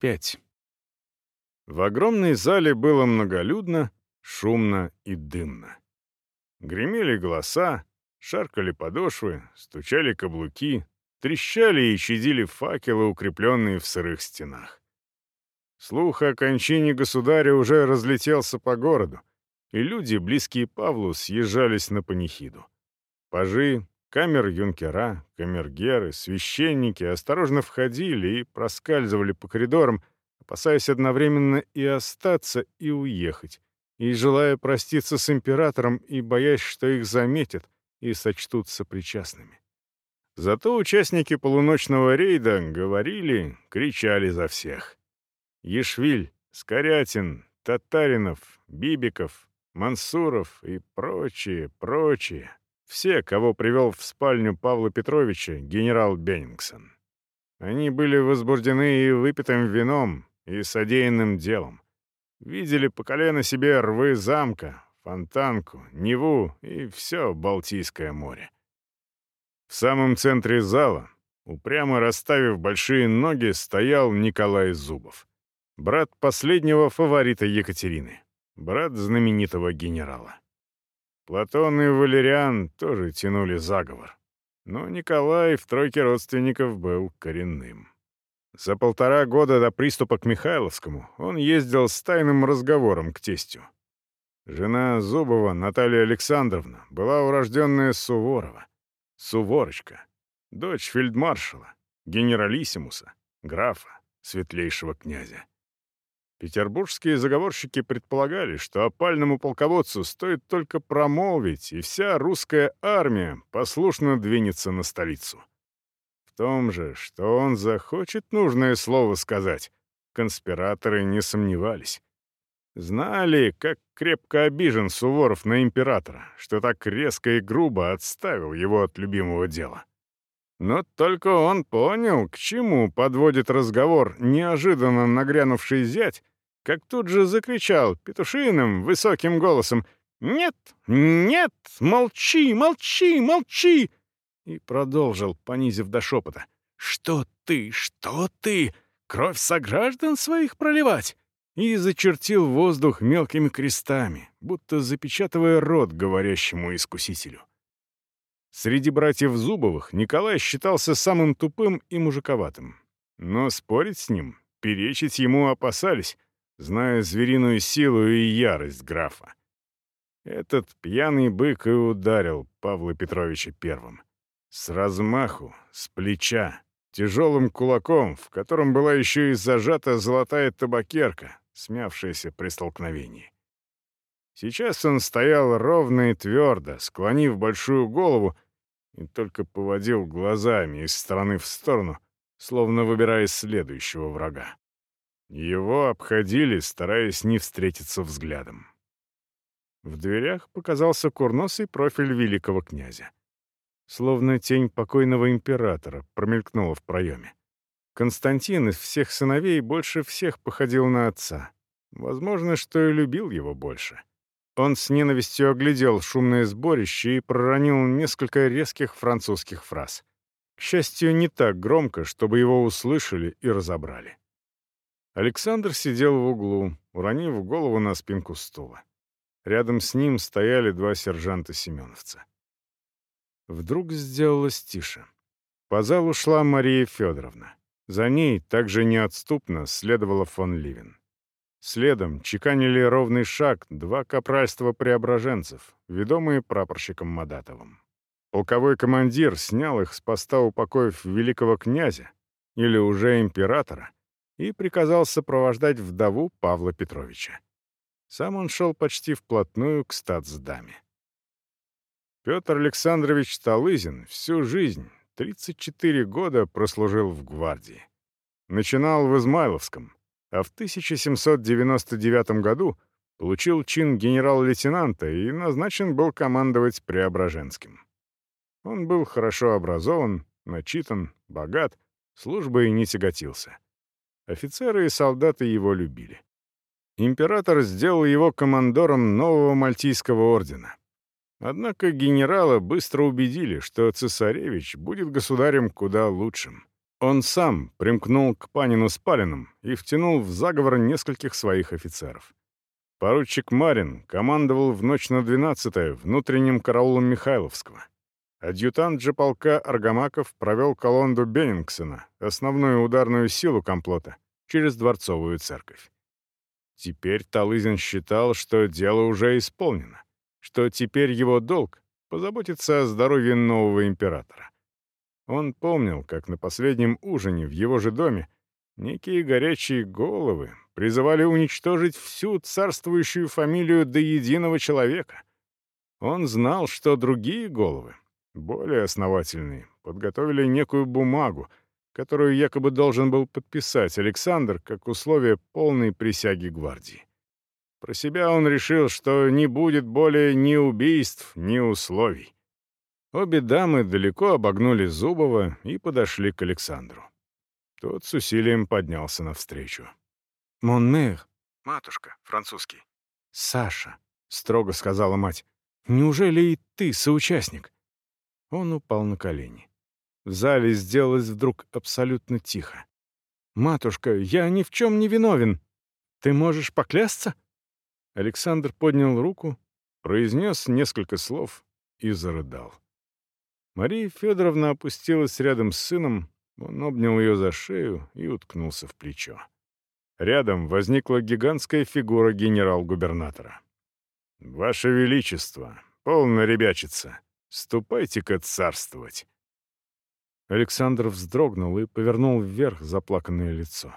5. В огромной зале было многолюдно, шумно и дымно. Гремели голоса, шаркали подошвы, стучали каблуки, трещали и чадили факелы, укрепленные в сырых стенах. Слух о кончине государя уже разлетелся по городу, и люди, близкие Павлу, съезжались на панихиду. Пажи, камер-юнкера, камергеры, священники осторожно входили и проскальзывали по коридорам, опасаясь одновременно и остаться, и уехать, и желая проститься с императором и боясь, что их заметят и сочтутся причастными. Зато участники полуночного рейда говорили, кричали за всех. Ешвиль, Скорятин, Татаринов, Бибиков, Мансуров и прочие, прочие. Все, кого привел в спальню Павла Петровича генерал Беннингсон. Они были возбуждены и выпитым вином, и содеянным делом. Видели по колено себе рвы замка, фонтанку, Неву и все Балтийское море. В самом центре зала, упрямо расставив большие ноги, стоял Николай Зубов, брат последнего фаворита Екатерины, брат знаменитого генерала. Платон и Валериан тоже тянули заговор, но Николай в тройке родственников был коренным. За полтора года до приступа к Михайловскому он ездил с тайным разговором к тестю. Жена Зубова, Наталья Александровна, была урожденная Суворова, Суворочка, дочь фельдмаршала, генералиссимуса, графа, светлейшего князя. Петербургские заговорщики предполагали, что опальному полководцу стоит только промолвить, и вся русская армия послушно двинется на столицу. В том же, что он захочет нужное слово сказать, конспираторы не сомневались. Знали, как крепко обижен Суворов на императора, что так резко и грубо отставил его от любимого дела. Но только он понял, к чему подводит разговор неожиданно нагрянувший зять, как тут же закричал петушиным высоким голосом «Нет! Нет! Молчи! Молчи! Молчи!» и продолжил, понизив до шепота «Что ты? Что ты? Кровь сограждан своих проливать? и зачертил воздух мелкими крестами, будто запечатывая рот говорящему искусителю. Среди братьев Зубовых Николай считался самым тупым и мужиковатым. Но спорить с ним, перечить ему опасались, зная звериную силу и ярость графа. Этот пьяный бык и ударил Павла Петровича первым. С размаху, с плеча, тяжелым кулаком, в котором была еще и зажата золотая табакерка, смявшаяся при столкновении. Сейчас он стоял ровно и твердо, склонив большую голову, и только поводил глазами из стороны в сторону, словно выбирая следующего врага. Его обходили, стараясь не встретиться взглядом. В дверях показался курносый профиль великого князя. Словно тень покойного императора промелькнула в проеме. Константин из всех сыновей больше всех походил на отца. Возможно, что и любил его больше. Он с ненавистью оглядел шумное сборище и проронил несколько резких французских фраз. К счастью, не так громко, чтобы его услышали и разобрали. Александр сидел в углу, уронив голову на спинку стула. Рядом с ним стояли два сержанта-семеновца. Вдруг сделалось тише. По залу шла Мария Федоровна. За ней также неотступно следовала фон Ливен. Следом чеканили ровный шаг два капральства преображенцев, ведомые прапорщиком Мадатовым. Полковой командир снял их с поста упокоив великого князя, или уже императора, и приказал сопровождать вдову Павла Петровича. Сам он шел почти вплотную к статсдаме. Петр Александрович Талызин всю жизнь 34 года прослужил в гвардии. Начинал в Измайловском, а в 1799 году получил чин генерал-лейтенанта и назначен был командовать Преображенским. Он был хорошо образован, начитан, богат, службой не тяготился. Офицеры и солдаты его любили. Император сделал его командором нового Мальтийского ордена. Однако генерала быстро убедили, что цесаревич будет государем куда лучшим. Он сам примкнул к Панину с Палиным и втянул в заговор нескольких своих офицеров. Поручик Марин командовал в ночь на 12-е внутренним караулом Михайловского. Адъютант же полка Аргамаков провел колонду Беннингсона, основную ударную силу комплота, через Дворцовую церковь. Теперь Талызин считал, что дело уже исполнено, что теперь его долг — позаботиться о здоровье нового императора. Он помнил, как на последнем ужине в его же доме некие горячие головы призывали уничтожить всю царствующую фамилию до единого человека. Он знал, что другие головы, более основательные, подготовили некую бумагу, которую якобы должен был подписать Александр как условие полной присяги гвардии. Про себя он решил, что не будет более ни убийств, ни условий. Обе дамы далеко обогнули Зубова и подошли к Александру. Тот с усилием поднялся навстречу. «Монмер». «Матушка, французский». «Саша», — строго сказала мать. «Неужели и ты соучастник?» Он упал на колени. В зале сделалось вдруг абсолютно тихо. «Матушка, я ни в чем не виновен. Ты можешь поклясться?» Александр поднял руку, произнес несколько слов и зарыдал. Мария Федоровна опустилась рядом с сыном, он обнял ее за шею и уткнулся в плечо. Рядом возникла гигантская фигура генерал-губернатора. «Ваше Величество, полно ребячица, ступайте-ка царствовать!» Александр вздрогнул и повернул вверх заплаканное лицо.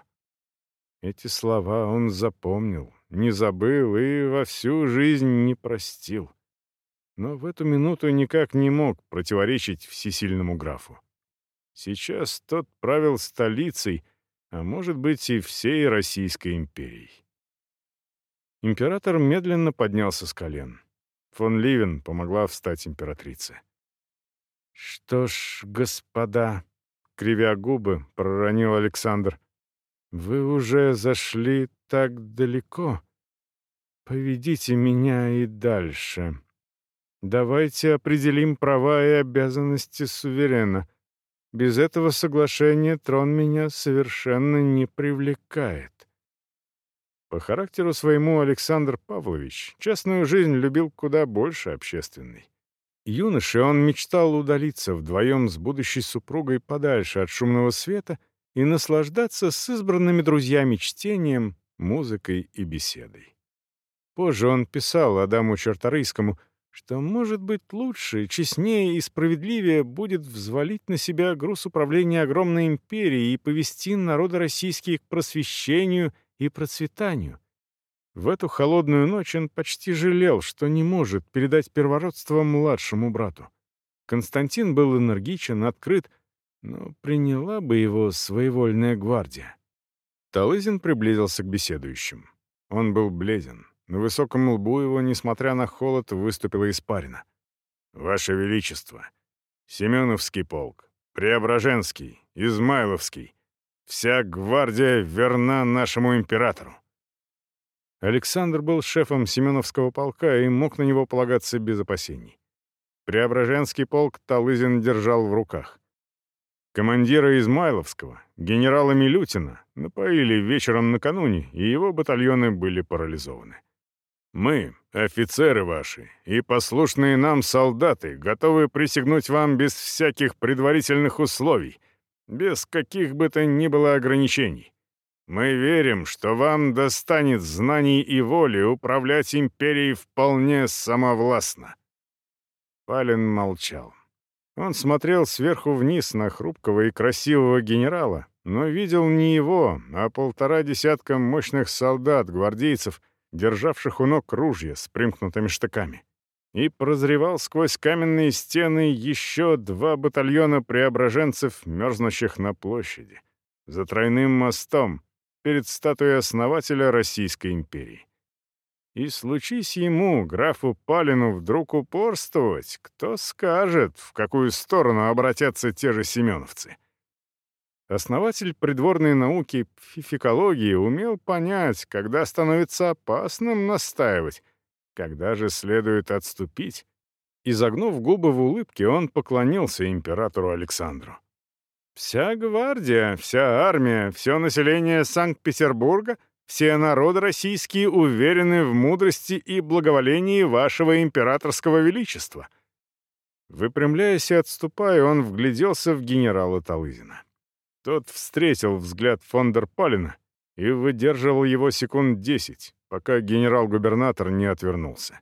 Эти слова он запомнил, не забыл и во всю жизнь не простил но в эту минуту никак не мог противоречить всесильному графу. Сейчас тот правил столицей, а может быть и всей Российской империей. Император медленно поднялся с колен. Фон Ливен помогла встать императрице. «Что ж, господа», — кривя губы, проронил Александр, — «вы уже зашли так далеко. Поведите меня и дальше». Давайте определим права и обязанности суверена. Без этого соглашения трон меня совершенно не привлекает. По характеру своему Александр Павлович частную жизнь любил куда больше общественной. Юноше он мечтал удалиться вдвоем с будущей супругой подальше от шумного света и наслаждаться с избранными друзьями чтением, музыкой и беседой. Позже он писал Адаму Черторийскому — что, может быть, лучше, честнее и справедливее будет взвалить на себя груз управления огромной империей и повести народы российские к просвещению и процветанию. В эту холодную ночь он почти жалел, что не может передать первородство младшему брату. Константин был энергичен, открыт, но приняла бы его своевольная гвардия. Талызин приблизился к беседующим. Он был бледен. На высоком лбу его, несмотря на холод, выступила испарина. «Ваше Величество! Семеновский полк, Преображенский, Измайловский. Вся гвардия верна нашему императору!» Александр был шефом Семеновского полка и мог на него полагаться без опасений. Преображенский полк Талызин держал в руках. Командира Измайловского, генерала Милютина, напоили вечером накануне, и его батальоны были парализованы. Мы, офицеры ваши, и послушные нам солдаты, готовы присягнуть вам без всяких предварительных условий, без каких бы то ни было ограничений. Мы верим, что вам достанет знаний и воли управлять империей вполне самовластно». Палин молчал. Он смотрел сверху вниз на хрупкого и красивого генерала, но видел не его, а полтора десятка мощных солдат-гвардейцев — державших у ног ружья с примкнутыми штыками, и прозревал сквозь каменные стены еще два батальона преображенцев, мерзнущих на площади, за тройным мостом, перед статуей основателя Российской империи. И случись ему, графу Палину, вдруг упорствовать, кто скажет, в какую сторону обратятся те же семеновцы. Основатель придворной науки психологии умел понять, когда становится опасным настаивать, когда же следует отступить. И загнув губы в улыбке, он поклонился императору Александру. Вся гвардия, вся армия, все население Санкт-Петербурга, все народы российские уверены в мудрости и благоволении вашего императорского величества». Выпрямляясь и отступая, он вгляделся в генерала Талызина. Тот встретил взгляд фон дер Палина и выдерживал его секунд десять, пока генерал-губернатор не отвернулся.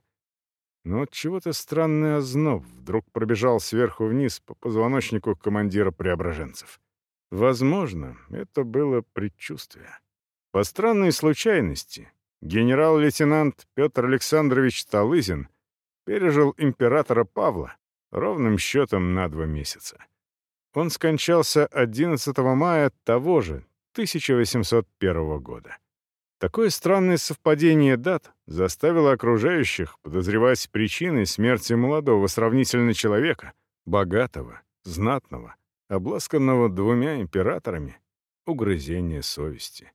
Но от чего-то странный озноб вдруг пробежал сверху вниз по позвоночнику командира преображенцев. Возможно, это было предчувствие. По странной случайности, генерал-лейтенант Петр Александрович Талызин пережил императора Павла ровным счетом на два месяца. Он скончался 11 мая того же 1801 года. Такое странное совпадение дат заставило окружающих подозревать причиной смерти молодого сравнительно человека, богатого, знатного, обласканного двумя императорами, угрызение совести.